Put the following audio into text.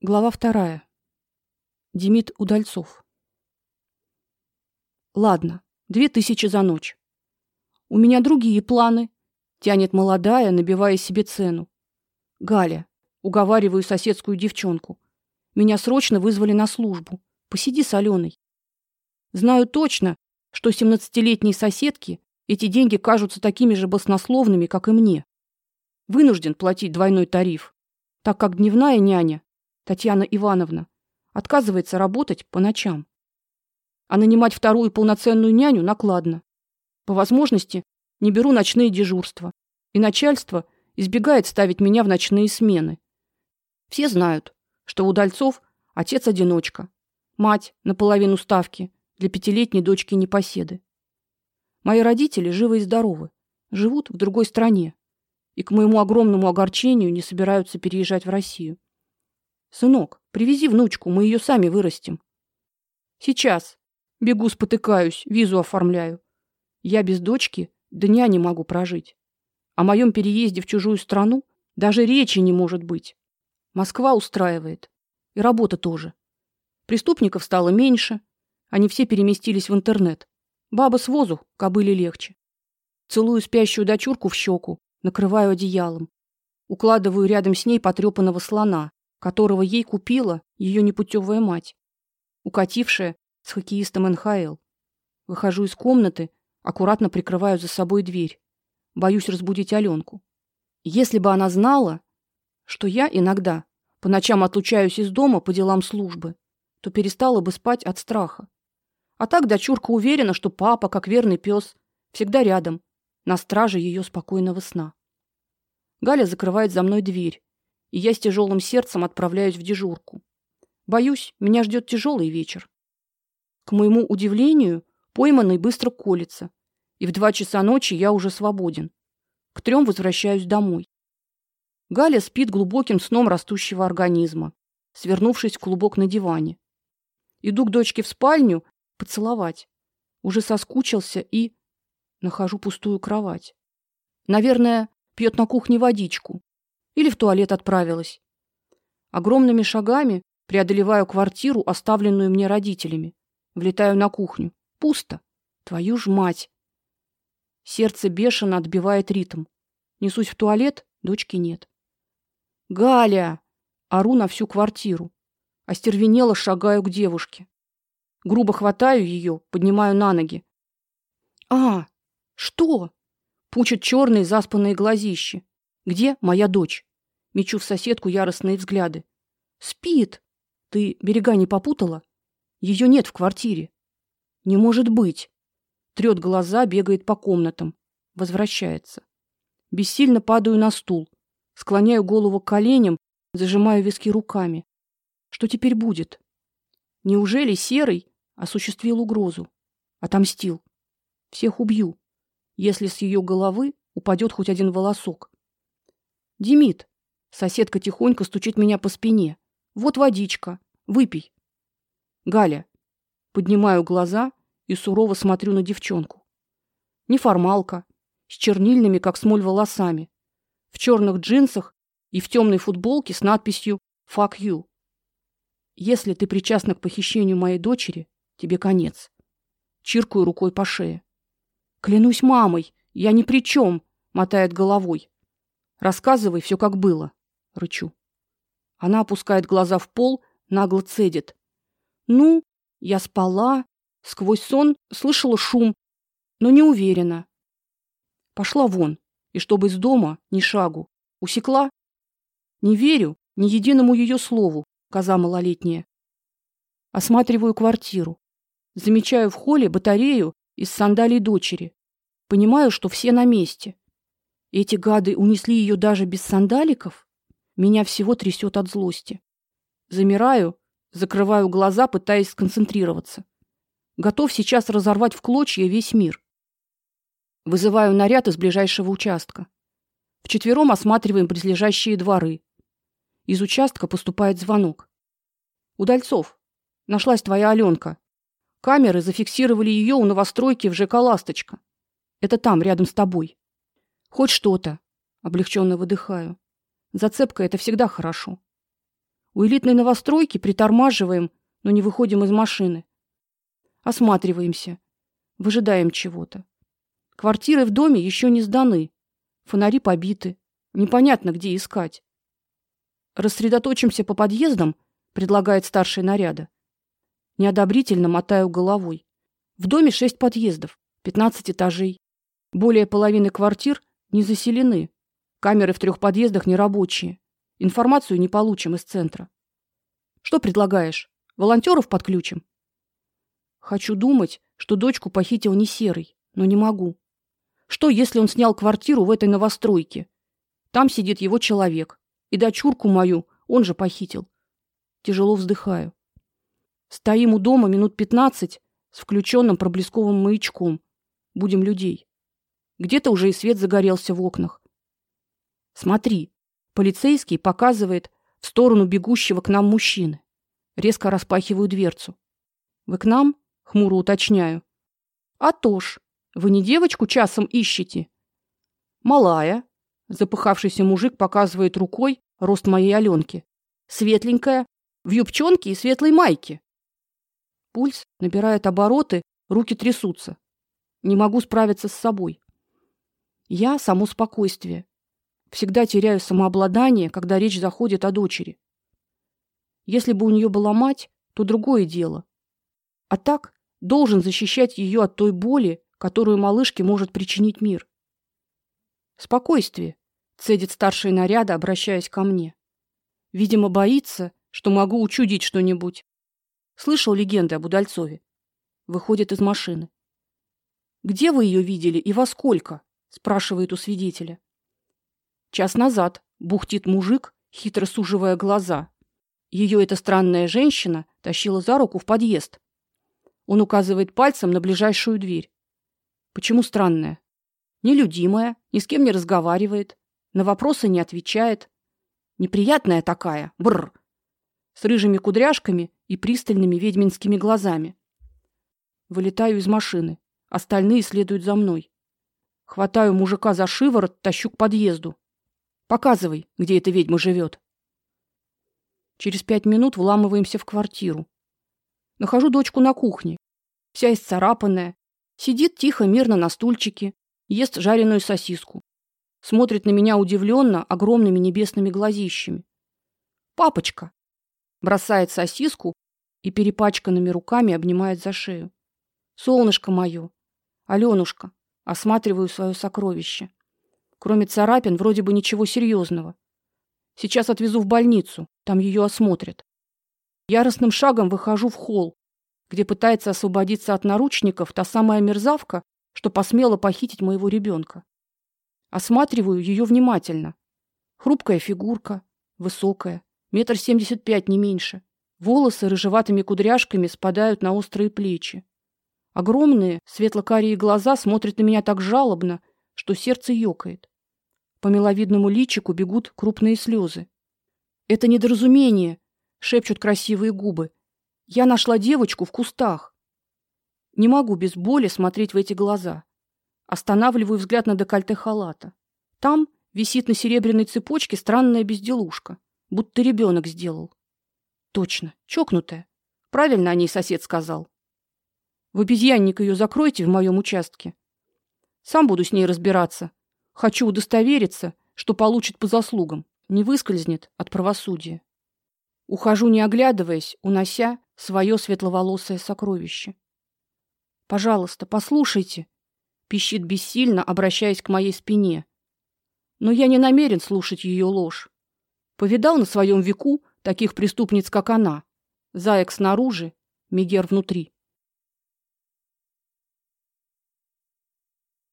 Глава вторая. Демид Удальцов. Ладно, две тысячи за ночь. У меня другие планы, тянет молодая, набивая себе цену. Галя, уговариваю соседскую девчонку. Меня срочно вызвали на службу. Посиди с Аленой. Знаю точно, что семнадцатилетней соседке эти деньги кажутся такими же баснословными, как и мне. Вынужден платить двойной тариф, так как дневная няня Татьяна Ивановна отказывается работать по ночам. А нанимать вторую полноценную няню накладно. По возможности не беру ночные дежурства, и начальство избегает ставить меня в ночные смены. Все знают, что у Удальцов отец-одиночка, мать наполовину ставки для пятилетней дочки непоседы. Мои родители живы и здоровы, живут в другой стране и к моему огромному огорчению не собираются переезжать в Россию. Сынок, привези внучку, мы ее сами вырастим. Сейчас. Бегу, спотыкаюсь, визу оформляю. Я без дочки дня не могу прожить. О моем переезде в чужую страну даже речи не может быть. Москва устраивает. И работа тоже. Преступников стало меньше. Они все переместились в интернет. Баба с возу, кобыле легче. Целую спящую дочурку в щеку, накрываю одеялом. Укладываю рядом с ней потрепанного слона, которого ей купила ее непутевая мать, укатившая с хоккеистом НХЛ. Выхожу из комнаты, аккуратно прикрываю за собой дверь. Боюсь разбудить Аленку. Если бы она знала, что я иногда по ночам отлучаюсь из дома по делам службы, то перестала бы спать от страха. А так дочурка уверена, что папа, как верный пес, всегда рядом, на страже ее спокойного сна. Галя закрывает за мной дверь, и я с тяжелым сердцем отправляюсь в дежурку. Боюсь, меня ждет тяжелый вечер. К моему удивлению, пойманный быстро колется, и в два часа ночи я уже свободен. К трем возвращаюсь домой. Галя спит глубоким сном растущего организма, свернувшись в клубок на диване. Иду к дочке в спальню поцеловать. Уже соскучился и нахожу пустую кровать. Наверное, пьет на кухне водичку или в туалет отправилась. Огромными шагами преодолеваю квартиру, оставленную мне родителями. Влетаю на кухню. Пусто. Твою ж мать. Сердце бешено отбивает ритм. Несусь в туалет, дочки нет. Галя, ору на всю квартиру. Остервенело шагаю к девушке. Грубо хватаю ее, поднимаю на ноги. А, что? Пучат черные заспанные глазищи. Где моя дочь? Мечу в соседку яростные взгляды. Спит. Ты берега не попутала? Ее нет в квартире. Не может быть. Трет глаза, бегает по комнатам, возвращается. Бессильно падаю на стул, склоняю голову к коленям, зажимаю виски руками. Что теперь будет? Неужели серый осуществил угрозу, отомстил? Всех убью, если с ее головы упадет хоть один волосок. Демид, Соседка тихонько стучит меня по спине. Вот водичка. Выпей. Галя. Поднимаю глаза и сурово смотрю на девчонку. Неформалка, с чернильными, как смоль, волосами, в черных джинсах и в темной футболке с надписью Fuck you. Если ты причастна к похищению моей дочери, тебе конец. Чиркаю рукой по шее. Клянусь мамой, я ни при чем, мотает головой. Рассказывай все как было рычу. Она опускает глаза в пол, нагло цедит. Ну, я спала, сквозь сон слышала шум, но не уверена. Пошла вон, и чтобы из дома ни шагу. Усекла? Не верю ни единому ее слову, коза малолетняя. Осматриваю квартиру. Замечаю в холле батарею из сандалий дочери. Понимаю, что все на месте. Эти гады унесли ее даже без сандаликов? Меня всего трясет от злости. Замираю, закрываю глаза, пытаясь сконцентрироваться. Готов сейчас разорвать в клочья весь мир. Вызываю наряд из ближайшего участка. Вчетвером осматриваем близлежащие дворы. Из участка поступает звонок. Удальцов, нашлась твоя Аленка. Камеры зафиксировали ее у новостройки в ЖК Ласточка. Это там, рядом с тобой. Хоть что-то. Облегченно выдыхаю. Зацепка это всегда хорошо. У элитной новостройки притормаживаем, но не выходим из машины. Осматриваемся, выжидаем чего-то. Квартиры в доме еще не сданы. Фонари побиты. Непонятно, где искать. Рассредоточимся по подъездам, предлагает старший наряда. Неодобрительно мотаю головой. В доме шесть подъездов, 15 этажей. Более половины квартир не заселены. Камеры в трех подъездах нерабочие. Информацию не получим из центра. Что предлагаешь? Волонтеров подключим? Хочу думать, что дочку похитил не серый, но не могу. Что, если он снял квартиру в этой новостройке? Там сидит его человек, и дочурку мою он же похитил. Тяжело вздыхаю. Стоим у дома минут пятнадцать с включенным проблесковым маячком. Будем людей. Где-то уже и свет загорелся в окнах. Смотри, полицейский показывает в сторону бегущего к нам мужчины. Резко распахиваю дверцу. Вы к нам? хмуро уточняю. А то ж, вы не девочку часом ищете? Малая, запыхавшийся мужик показывает рукой рост моей Алёнки. Светленькая, в юбчонке и светлой майке. Пульс набирает обороты, руки трясутся. Не могу справиться с собой. Я само спокойствие. Всегда теряю самообладание, когда речь заходит о дочери. Если бы у нее была мать, то другое дело. А так должен защищать ее от той боли, которую малышке может причинить мир. Спокойствие, цедит старший наряда, обращаясь ко мне. Видимо, боится, что могу учудить что-нибудь. Слышал легенды об Удальцове. Выходит из машины. Где вы ее видели и во сколько? спрашивает у свидетеля. Час назад бухтит мужик, хитро суживая глаза. Ее эта странная женщина тащила за руку в подъезд. Он указывает пальцем на ближайшую дверь. Почему странная? Нелюдимая, ни с кем не разговаривает, на вопросы не отвечает. Неприятная такая. Бр. С рыжими кудряшками и пристальными ведьминскими глазами. Вылетаю из машины. Остальные следуют за мной. Хватаю мужика за шиворот, тащу к подъезду. Показывай, где эта ведьма живет. Через пять минут вламываемся в квартиру. Нахожу дочку на кухне, вся исцарапанная, сидит тихо, мирно на стульчике, ест жареную сосиску. Смотрит на меня удивленно огромными небесными глазищами. Папочка бросает сосиску и перепачканными руками обнимает за шею. Солнышко мое, Алёнушка, осматриваю свое сокровище. Кроме царапин, вроде бы ничего серьезного. Сейчас отвезу в больницу, там ее осмотрят. Яростным шагом выхожу в холл, где пытается освободиться от наручников та самая мерзавка, что посмела похитить моего ребенка. Осматриваю ее внимательно. Хрупкая фигурка, высокая, метр семьдесят пять не меньше. Волосы рыжеватыми кудряшками спадают на острые плечи. Огромные светло-карие глаза смотрят на меня так жалобно, что сердце ёкает. По миловидному личику бегут крупные слезы. Это недоразумение, шепчут красивые губы. Я нашла девочку в кустах. Не могу без боли смотреть в эти глаза. Останавливаю взгляд на декольте халата. Там висит на серебряной цепочке странная безделушка, будто ребенок сделал. Точно, чокнутая. Правильно о ней сосед сказал. В обезьянник ее закройте в моем участке. Сам буду с ней разбираться. Хочу удостовериться, что получит по заслугам, не выскользнет от правосудия. Ухожу, не оглядываясь, унося свое светловолосое сокровище. Пожалуйста, послушайте, пищит бессильно, обращаясь к моей спине. Но я не намерен слушать ее ложь. Повидал на своем веку таких преступниц, как она. Заек снаружи, Мегер внутри.